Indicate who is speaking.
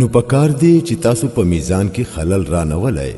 Speaker 1: نو پکار دی چې تاسو په میزان کې خلل رانولای